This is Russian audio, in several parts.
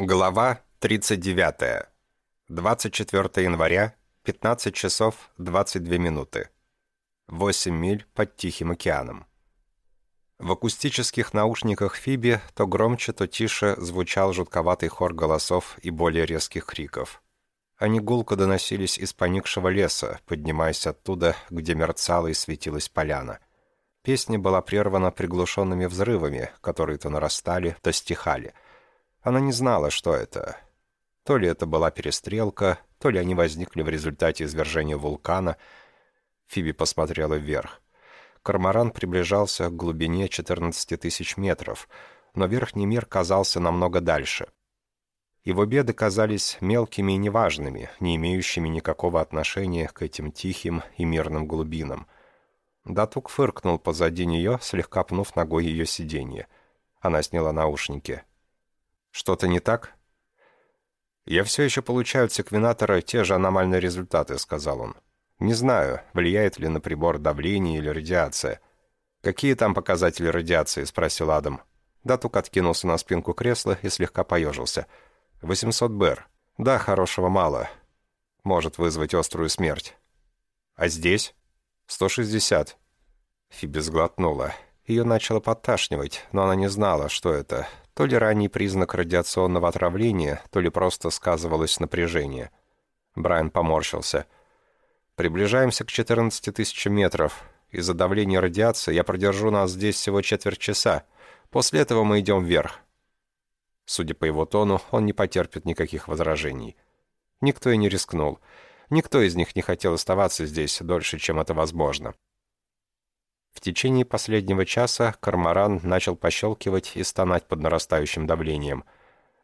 Глава 39. 24 января, 15 часов 22 минуты. 8 миль под Тихим океаном. В акустических наушниках Фиби то громче, то тише звучал жутковатый хор голосов и более резких криков. Они гулко доносились из поникшего леса, поднимаясь оттуда, где мерцала и светилась поляна. Песня была прервана приглушенными взрывами, которые то нарастали, то стихали — она не знала, что это. То ли это была перестрелка, то ли они возникли в результате извержения вулкана. Фиби посмотрела вверх. Корморан приближался к глубине 14 тысяч метров, но верхний мир казался намного дальше. Его беды казались мелкими и неважными, не имеющими никакого отношения к этим тихим и мирным глубинам. Датук фыркнул позади нее, слегка пнув ногой ее сиденье. Она сняла наушники. Что-то не так? Я все еще получаю от секвенатора те же аномальные результаты, сказал он. Не знаю, влияет ли на прибор давление или радиация. Какие там показатели радиации? спросил Адам. Датук откинулся на спинку кресла и слегка поежился. 800 БР. Да, хорошего мало. Может вызвать острую смерть. А здесь? 160. Фиби сглотнула. Ее начало подташнивать, но она не знала, что это. То ли ранний признак радиационного отравления, то ли просто сказывалось напряжение. Брайан поморщился. «Приближаемся к 14 тысячам метров. Из-за давления радиации я продержу нас здесь всего четверть часа. После этого мы идем вверх». Судя по его тону, он не потерпит никаких возражений. Никто и не рискнул. Никто из них не хотел оставаться здесь дольше, чем это возможно. В течение последнего часа корморан начал пощелкивать и стонать под нарастающим давлением.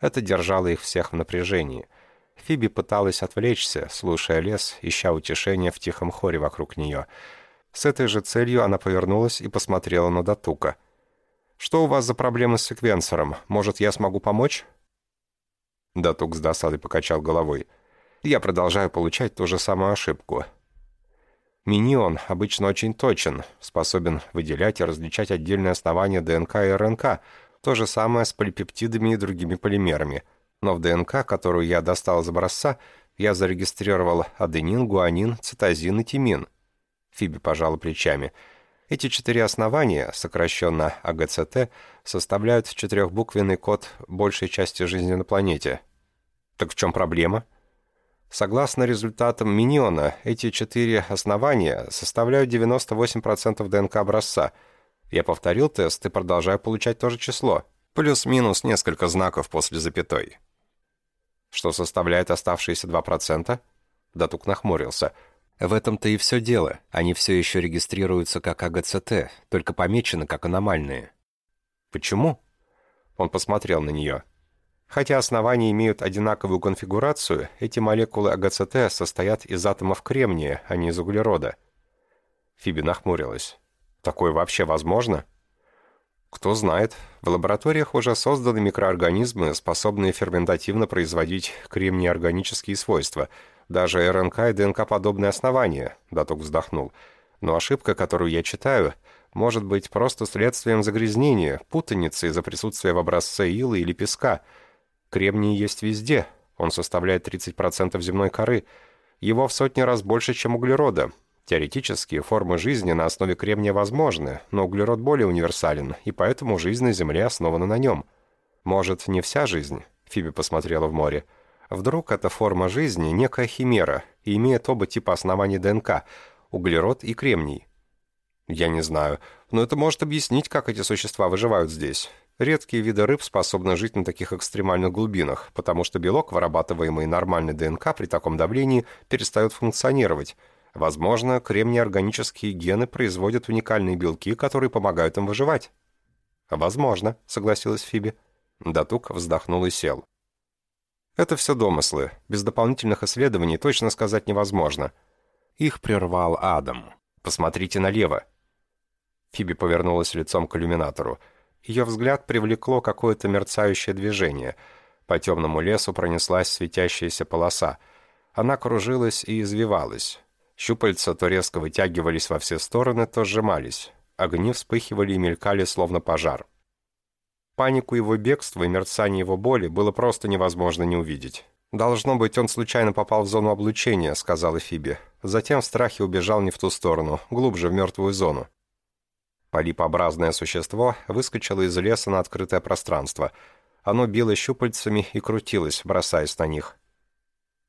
Это держало их всех в напряжении. Фиби пыталась отвлечься, слушая лес, ища утешения в тихом хоре вокруг нее. С этой же целью она повернулась и посмотрела на Датука. «Что у вас за проблемы с секвенсором? Может, я смогу помочь?» Датук с досадой покачал головой. «Я продолжаю получать ту же самую ошибку. Минион обычно очень точен, способен выделять и различать отдельные основания ДНК и РНК, то же самое с полипептидами и другими полимерами. Но в ДНК, которую я достал из образца, я зарегистрировал аденин, гуанин, цитозин и тимин. Фиби пожала плечами. Эти четыре основания, сокращенно АГЦТ, составляют четырехбуквенный код большей части жизни на планете. Так в чем проблема? Согласно результатам Миньона, эти четыре основания составляют 98% ДНК образца. Я повторил тест и продолжаю получать то же число. Плюс-минус несколько знаков после запятой. Что составляет оставшиеся 2%? Датук нахмурился. В этом-то и все дело. Они все еще регистрируются как АГЦТ, только помечены как аномальные. Почему? Он посмотрел на нее. Хотя основания имеют одинаковую конфигурацию, эти молекулы АГЦТ состоят из атомов кремния, а не из углерода. Фиби нахмурилась. Такое вообще возможно? Кто знает, в лабораториях уже созданы микроорганизмы, способные ферментативно производить кремнеорганические свойства, даже РНК и ДНК-подобные основания, Даток вздохнул. Но ошибка, которую я читаю, может быть просто следствием загрязнения, путаницы из-за присутствия в образце ила или песка – Кремний есть везде. Он составляет 30% земной коры. Его в сотни раз больше, чем углерода. Теоретически, формы жизни на основе кремния возможны, но углерод более универсален, и поэтому жизнь на Земле основана на нем. Может, не вся жизнь? Фиби посмотрела в море. Вдруг эта форма жизни – некая химера и имеет оба типа оснований ДНК – углерод и кремний. Я не знаю, но это может объяснить, как эти существа выживают здесь. Редкие виды рыб способны жить на таких экстремальных глубинах, потому что белок, вырабатываемый нормальной ДНК при таком давлении, перестает функционировать. Возможно, кремнеорганические гены производят уникальные белки, которые помогают им выживать. «Возможно», — согласилась Фиби. Датук вздохнул и сел. «Это все домыслы. Без дополнительных исследований точно сказать невозможно». Их прервал Адам. «Посмотрите налево». Фиби повернулась лицом к иллюминатору. Ее взгляд привлекло какое-то мерцающее движение. По темному лесу пронеслась светящаяся полоса. Она кружилась и извивалась. Щупальца то резко вытягивались во все стороны, то сжимались. Огни вспыхивали и мелькали, словно пожар. Панику его бегства и мерцание его боли было просто невозможно не увидеть. «Должно быть, он случайно попал в зону облучения», — сказала Фиби. Затем в страхе убежал не в ту сторону, глубже в мертвую зону. Полипообразное существо выскочило из леса на открытое пространство. Оно било щупальцами и крутилось, бросаясь на них.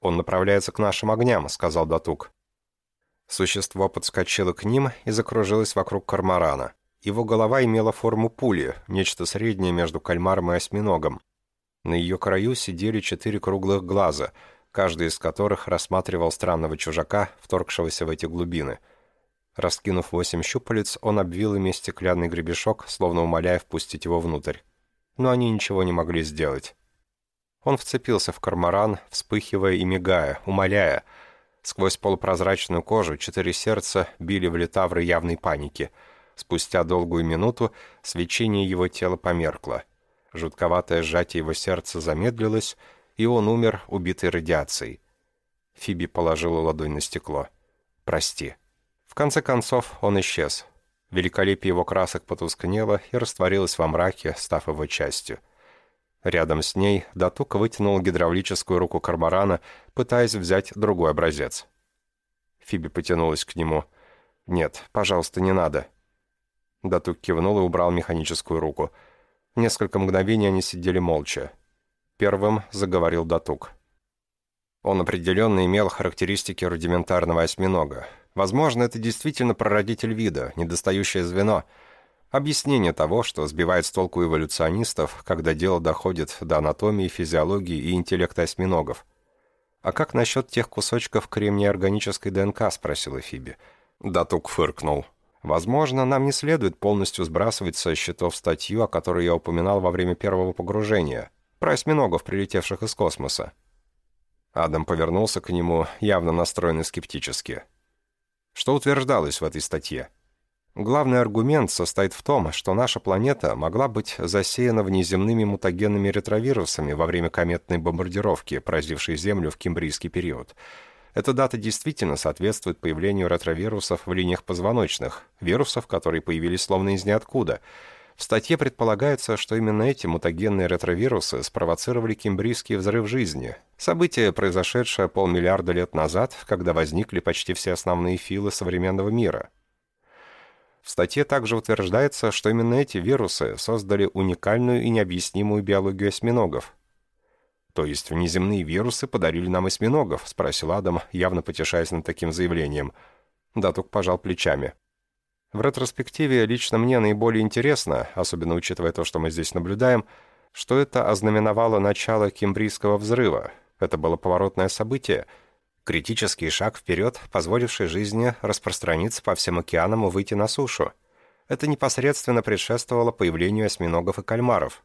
«Он направляется к нашим огням», — сказал Датук. Существо подскочило к ним и закружилось вокруг корморана. Его голова имела форму пули, нечто среднее между кальмаром и осьминогом. На ее краю сидели четыре круглых глаза, каждый из которых рассматривал странного чужака, вторгшегося в эти глубины. Раскинув восемь щупалец, он обвил ими стеклянный гребешок, словно умоляя впустить его внутрь. Но они ничего не могли сделать. Он вцепился в корморан, вспыхивая и мигая, умоляя. Сквозь полупрозрачную кожу четыре сердца били в литавры явной паники. Спустя долгую минуту свечение его тела померкло — Жутковатое сжатие его сердца замедлилось, и он умер, убитый радиацией. Фиби положила ладонь на стекло. «Прости». Конце концов, он исчез. Великолепие его красок потускнело и растворилось во мраке, став его частью. Рядом с ней Датук вытянул гидравлическую руку Кармарана, пытаясь взять другой образец. Фиби потянулась к нему. «Нет, пожалуйста, не надо». Датук кивнул и убрал механическую руку – Несколько мгновений они сидели молча. Первым заговорил Датук. Он определенно имел характеристики рудиментарного осьминога. Возможно, это действительно прародитель вида, недостающее звено. Объяснение того, что сбивает с толку эволюционистов, когда дело доходит до анатомии, физиологии и интеллекта осьминогов. «А как насчет тех кусочков кремния органической ДНК?» – спросила Фиби. Датук фыркнул. Возможно, нам не следует полностью сбрасывать со счетов статью, о которой я упоминал во время первого погружения, про осьминогов, прилетевших из космоса. Адам повернулся к нему, явно настроенный скептически. Что утверждалось в этой статье? Главный аргумент состоит в том, что наша планета могла быть засеяна внеземными мутагенными ретровирусами во время кометной бомбардировки, поразившей Землю в кембрийский период – эта дата действительно соответствует появлению ретровирусов в линиях позвоночных, вирусов, которые появились словно из ниоткуда. В статье предполагается, что именно эти мутагенные ретровирусы спровоцировали кембрийский взрыв жизни, событие, произошедшее полмиллиарда лет назад, когда возникли почти все основные филы современного мира. В статье также утверждается, что именно эти вирусы создали уникальную и необъяснимую биологию осьминогов, «То есть внеземные вирусы подарили нам осьминогов?» — спросил Адам, явно потешаясь над таким заявлением. Датук пожал плечами. «В ретроспективе лично мне наиболее интересно, особенно учитывая то, что мы здесь наблюдаем, что это ознаменовало начало Кембрийского взрыва. Это было поворотное событие, критический шаг вперед, позволивший жизни распространиться по всем океанам и выйти на сушу. Это непосредственно предшествовало появлению осьминогов и кальмаров».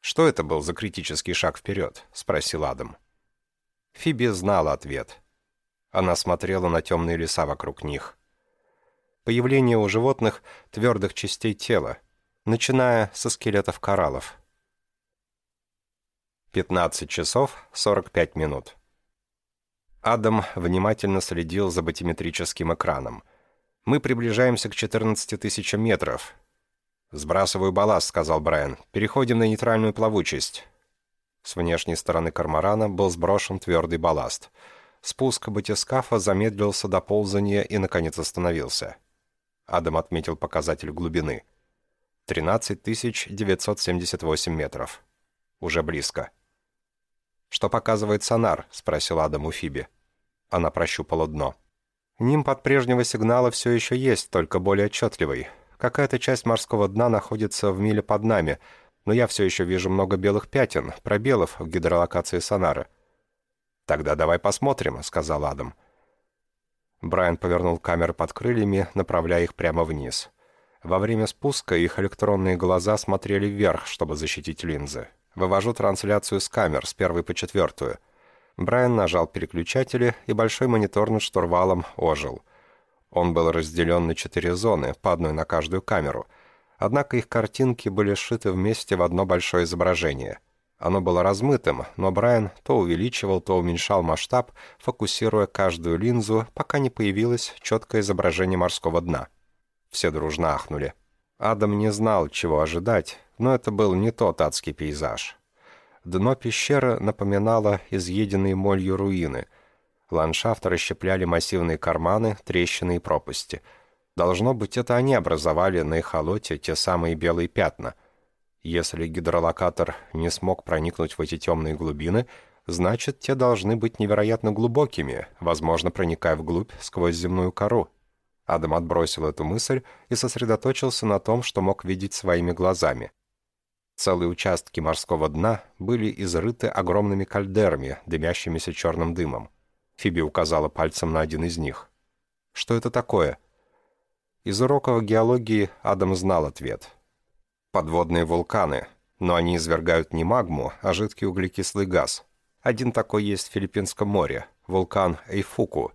«Что это был за критический шаг вперед?» — спросил Адам. Фиби знала ответ. Она смотрела на темные леса вокруг них. Появление у животных твердых частей тела, начиная со скелетов кораллов. 15 часов 45 минут. Адам внимательно следил за батиметрическим экраном. «Мы приближаемся к 14 тысячам метров. «Сбрасываю балласт», — сказал Брайан. «Переходим на нейтральную плавучесть». С внешней стороны кармарана был сброшен твердый балласт. Спуск батискафа замедлился до ползания и, наконец, остановился. Адам отметил показатель глубины. 13 978 метров. Уже близко. «Что показывает сонар?» — спросил Адам у Фиби. Она прощупала дно. «Нимб от прежнего сигнала все еще есть, только более отчетливый. Какая-то часть морского дна находится в миле под нами, но я все еще вижу много белых пятен, пробелов в гидролокации сонара». «Тогда давай посмотрим», — сказал Адам. Брайан повернул камеры под крыльями, направляя их прямо вниз. Во время спуска их электронные глаза смотрели вверх, чтобы защитить линзы. Вывожу трансляцию с камер с первой по четвертую. Брайан нажал переключатели, и большой монитор над штурвалом ожил. Он был разделен на четыре зоны, по одной на каждую камеру. Однако их картинки были сшиты вместе в одно большое изображение. Оно было размытым, но Брайан то увеличивал, то уменьшал масштаб, фокусируя каждую линзу, пока не появилось четкое изображение морского дна. Все дружно ахнули. Адам не знал, чего ожидать, но это был не тот адский пейзаж. Дно пещеры напоминало изъеденные молью руины. Ландшафт расщепляли массивные карманы, трещины и пропасти. Должно быть, это они образовали на эхолоте те самые белые пятна. Если гидролокатор не смог проникнуть в эти темные глубины, значит, те должны быть невероятно глубокими, возможно, проникая вглубь сквозь земную кору. Адам отбросил эту мысль и сосредоточился на том, что мог видеть своими глазами. Целые участки морского дна были изрыты огромными кальдерами, дымящимися черным дымом. Фиби указала пальцем на один из них. «Что это такое?» Из уроков геологии Адам знал ответ. «Подводные вулканы, но они извергают не магму, а жидкий углекислый газ. Один такой есть в Филиппинском море, вулкан Эйфуку.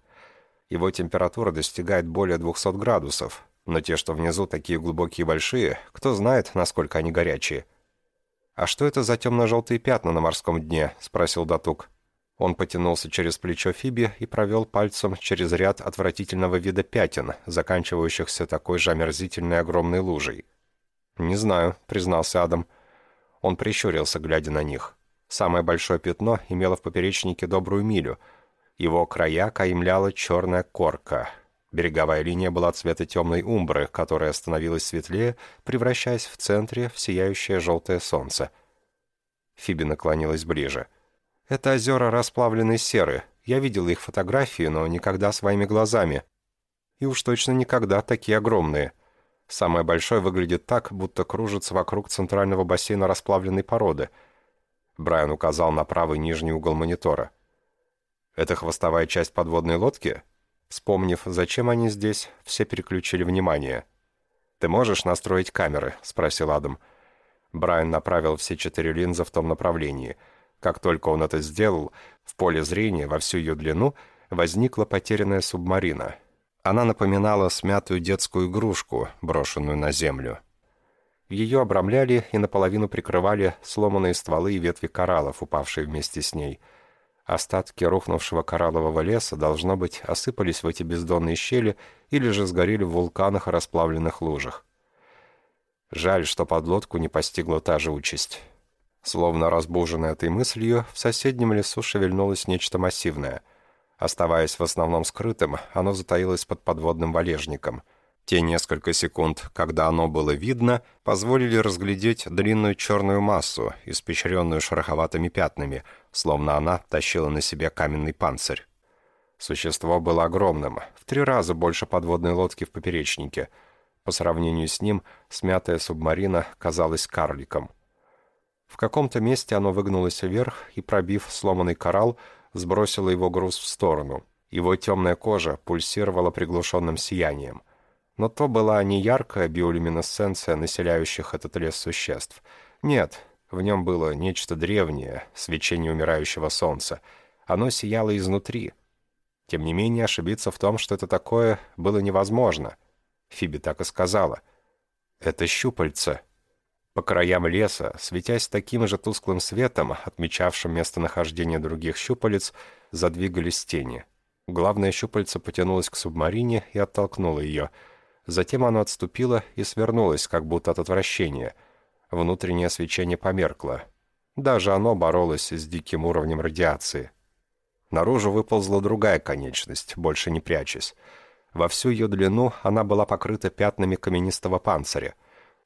Его температура достигает более 200 градусов, но те, что внизу, такие глубокие и большие, кто знает, насколько они горячие». «А что это за темно-желтые пятна на морском дне?» — спросил Датук. Он потянулся через плечо Фиби и провел пальцем через ряд отвратительного вида пятен, заканчивающихся такой же омерзительной огромной лужей. «Не знаю», — признался Адам. Он прищурился, глядя на них. Самое большое пятно имело в поперечнике добрую милю. Его края каемляла черная корка. Береговая линия была цвета темной умбры, которая становилась светлее, превращаясь в центре в сияющее желтое солнце. Фиби наклонилась ближе. «Это озера расплавленной серы. Я видел их фотографии, но никогда своими глазами. И уж точно никогда такие огромные. Самое большое выглядит так, будто кружится вокруг центрального бассейна расплавленной породы». Брайан указал на правый нижний угол монитора. «Это хвостовая часть подводной лодки?» Вспомнив, зачем они здесь, все переключили внимание. «Ты можешь настроить камеры?» — спросил Адам. Брайан направил все четыре линзы в том направлении. Как только он это сделал, в поле зрения во всю ее длину возникла потерянная субмарина. Она напоминала смятую детскую игрушку, брошенную на землю. Ее обрамляли и наполовину прикрывали сломанные стволы и ветви кораллов, упавшие вместе с ней — Остатки рухнувшего кораллового леса, должно быть, осыпались в эти бездонные щели или же сгорели в вулканах и расплавленных лужах. Жаль, что подлодку не постигла та же участь. Словно разбуженная этой мыслью, в соседнем лесу шевельнулось нечто массивное. Оставаясь в основном скрытым, оно затаилось под подводным валежником. Те несколько секунд, когда оно было видно, позволили разглядеть длинную черную массу, испещренную шероховатыми пятнами, словно она тащила на себе каменный панцирь. Существо было огромным, в три раза больше подводной лодки в поперечнике. По сравнению с ним, смятая субмарина казалась карликом. В каком-то месте оно выгнулось вверх и, пробив сломанный коралл, сбросило его груз в сторону. Его темная кожа пульсировала приглушенным сиянием — но то была не яркая биолюминесценция населяющих этот лес существ. Нет, в нем было нечто древнее, свечение умирающего солнца. Оно сияло изнутри. Тем не менее, ошибиться в том, что это такое, было невозможно. Фиби так и сказала. «Это щупальца». По краям леса, светясь таким же тусклым светом, отмечавшим местонахождение других щупалец, задвигались тени. Главное щупальце потянулось к субмарине и оттолкнуло ее — Затем оно отступило и свернулось, как будто от отвращения. Внутреннее свечение померкло. Даже оно боролось с диким уровнем радиации. Наружу выползла другая конечность, больше не прячась. Во всю ее длину она была покрыта пятнами каменистого панциря.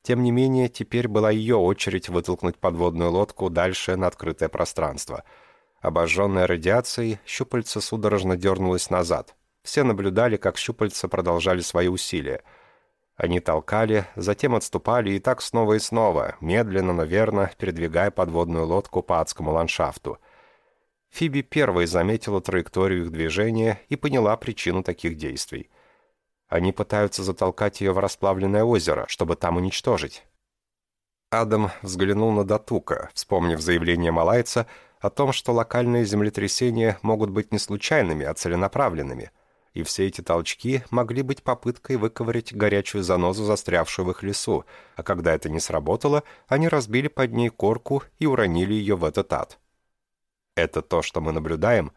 Тем не менее, теперь была ее очередь вытолкнуть подводную лодку дальше на открытое пространство. Обожженная радиацией, щупальце судорожно дернулось назад. Все наблюдали, как щупальца продолжали свои усилия. Они толкали, затем отступали и так снова и снова, медленно, но верно, передвигая подводную лодку по адскому ландшафту. Фиби первой заметила траекторию их движения и поняла причину таких действий. Они пытаются затолкать ее в расплавленное озеро, чтобы там уничтожить. Адам взглянул на Датука, вспомнив заявление малайца о том, что локальные землетрясения могут быть не случайными, а целенаправленными и все эти толчки могли быть попыткой выковырять горячую занозу, застрявшую в их лесу, а когда это не сработало, они разбили под ней корку и уронили ее в этот ад. «Это то, что мы наблюдаем?»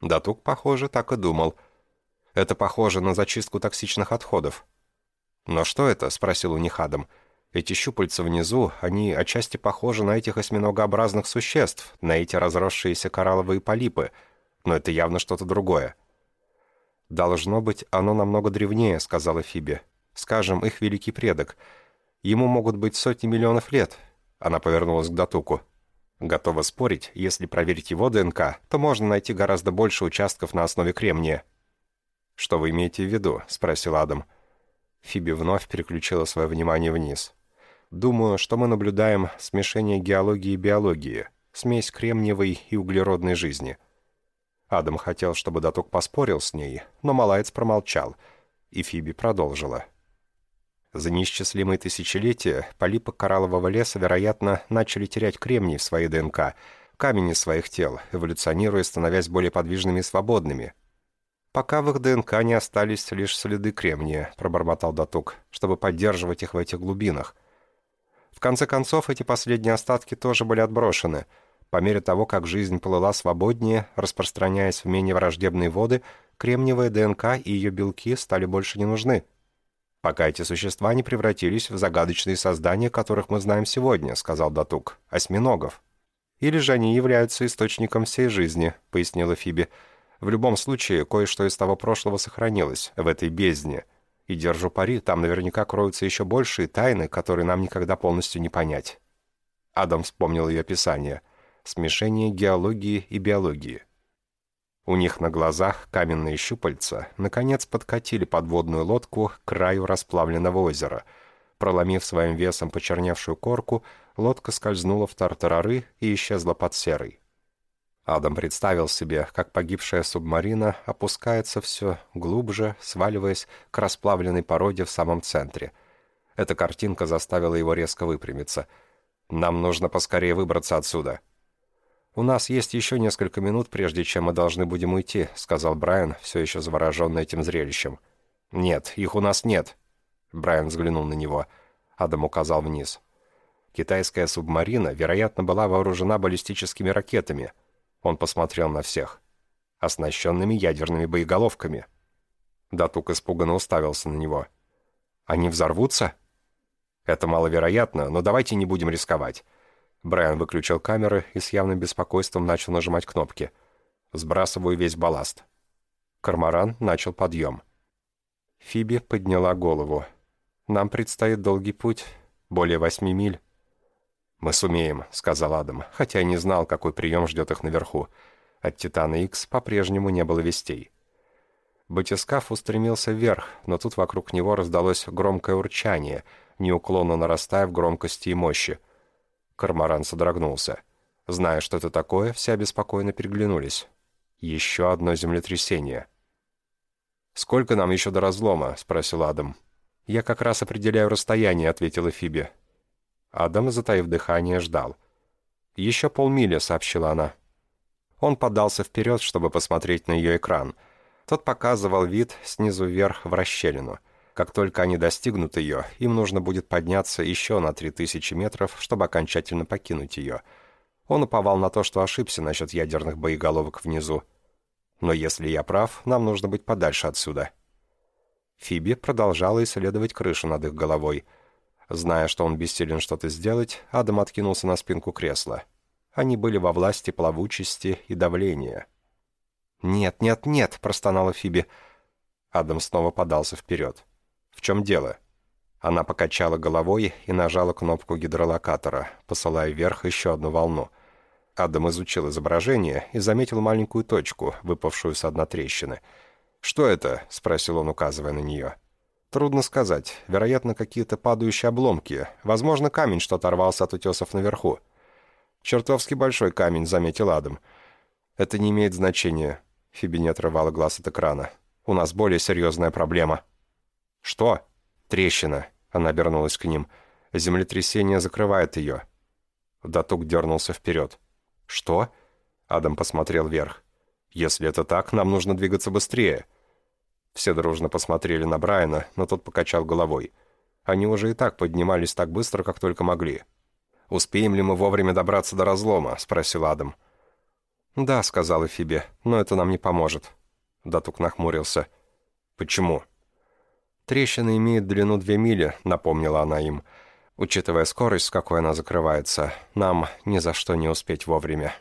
Датук, похоже, так и думал. «Это похоже на зачистку токсичных отходов». «Но что это?» — спросил у них Адам. Эти щупальца внизу, они отчасти похожи на этих осьминогообразных существ, на эти разросшиеся коралловые полипы, но это явно что-то другое. «Должно быть, оно намного древнее», — сказала Фиби. «Скажем, их великий предок. Ему могут быть сотни миллионов лет». Она повернулась к Датуку. «Готова спорить, если проверить его ДНК, то можно найти гораздо больше участков на основе кремния». «Что вы имеете в виду?» — спросил Адам. Фиби вновь переключила свое внимание вниз. «Думаю, что мы наблюдаем смешение геологии и биологии, смесь кремниевой и углеродной жизни». Адам хотел, чтобы Датук поспорил с ней, но малаец промолчал, и Фиби продолжила. За неисчислимые тысячелетия полипы кораллового леса, вероятно, начали терять кремний в своей ДНК, камень из своих тел, эволюционируя, становясь более подвижными и свободными. «Пока в их ДНК не остались лишь следы кремния», — пробормотал Датук, «чтобы поддерживать их в этих глубинах». В конце концов, эти последние остатки тоже были отброшены — по мере того, как жизнь плыла свободнее, распространяясь в менее враждебные воды, кремниевая ДНК и ее белки стали больше не нужны. «Пока эти существа не превратились в загадочные создания, которых мы знаем сегодня», — сказал Датук, — «осьминогов». «Или же они являются источником всей жизни», — пояснила Фиби. «В любом случае, кое-что из того прошлого сохранилось в этой бездне. И держу пари, там наверняка кроются еще большие тайны, которые нам никогда полностью не понять». Адам вспомнил ее описание — смешение геологии и биологии. У них на глазах каменные щупальца наконец подкатили подводную лодку к краю расплавленного озера. Проломив своим весом почерневшую корку, лодка скользнула в тартарары и исчезла под серой. Адам представил себе, как погибшая субмарина опускается все глубже, сваливаясь к расплавленной породе в самом центре. Эта картинка заставила его резко выпрямиться. «Нам нужно поскорее выбраться отсюда», «У нас есть еще несколько минут, прежде чем мы должны будем уйти», — сказал Брайан, все еще завороженный этим зрелищем. «Нет, их у нас нет». Брайан взглянул на него. Адам указал вниз. Китайская субмарина, вероятно, была вооружена баллистическими ракетами. Он посмотрел на всех. Оснащенными ядерными боеголовками. Датук испуганно уставился на него. «Они взорвутся?» «Это маловероятно, но давайте не будем рисковать. Брайан выключил камеры и с явным беспокойством начал нажимать кнопки. «Сбрасываю весь балласт». Кармаран начал подъем. Фиби подняла голову. «Нам предстоит долгий путь, более восьми миль». «Мы сумеем», — сказал Адам, хотя не знал, какой прием ждет их наверху. От Титана Икс по-прежнему не было вестей. Батискаф устремился вверх, но тут вокруг него раздалось громкое урчание, неуклонно нарастая в громкости и мощи. Кармаран содрогнулся. Зная, что это такое, все обеспокоенно переглянулись. Еще одно землетрясение. «Сколько нам еще до разлома?» — спросил Адам. «Я как раз определяю расстояние», — ответила Фиби. Адам, затаив дыхание, ждал. «Еще полмили», — сообщила она. Он подался вперед, чтобы посмотреть на ее экран. Тот показывал вид снизу вверх в расщелину. Как только они достигнут ее, им нужно будет подняться еще на 3000 метров, чтобы окончательно покинуть ее. Он уповал на то, что ошибся насчет ядерных боеголовок внизу. Но если я прав, нам нужно быть подальше отсюда. Фиби продолжала исследовать крышу над их головой. Зная, что он бессилен что-то сделать, Адам откинулся на спинку кресла. Они были во власти плавучести и давления. «Нет, нет, нет!» — простонала Фиби. Адам снова подался вперед. «В чем дело?» Она покачала головой и нажала кнопку гидролокатора, посылая вверх еще одну волну. Адам изучил изображение и заметил маленькую точку, выпавшую с одной трещины. «Что это?» — спросил он, указывая на нее. «Трудно сказать. Вероятно, какие-то падающие обломки. Возможно, камень, что оторвался от утесов наверху». «Чертовски большой камень», — заметил Адам. «Это не имеет значения». Фиби не отрывала глаз от экрана. «У нас более серьезная проблема». «Что?» «Трещина». Она обернулась к ним. «Землетрясение закрывает ее». Датук дернулся вперед. «Что?» Адам посмотрел вверх. «Если это так, нам нужно двигаться быстрее». Все дружно посмотрели на Брайана, но тот покачал головой. Они уже и так поднимались так быстро, как только могли. «Успеем ли мы вовремя добраться до разлома?» — спросил Адам. «Да», — сказала Фиби, — «но это нам не поможет». Датук нахмурился. «Почему?» «Трещина имеет длину две мили», — напомнила она им. Учитывая скорость, с какой она закрывается, нам ни за что не успеть вовремя.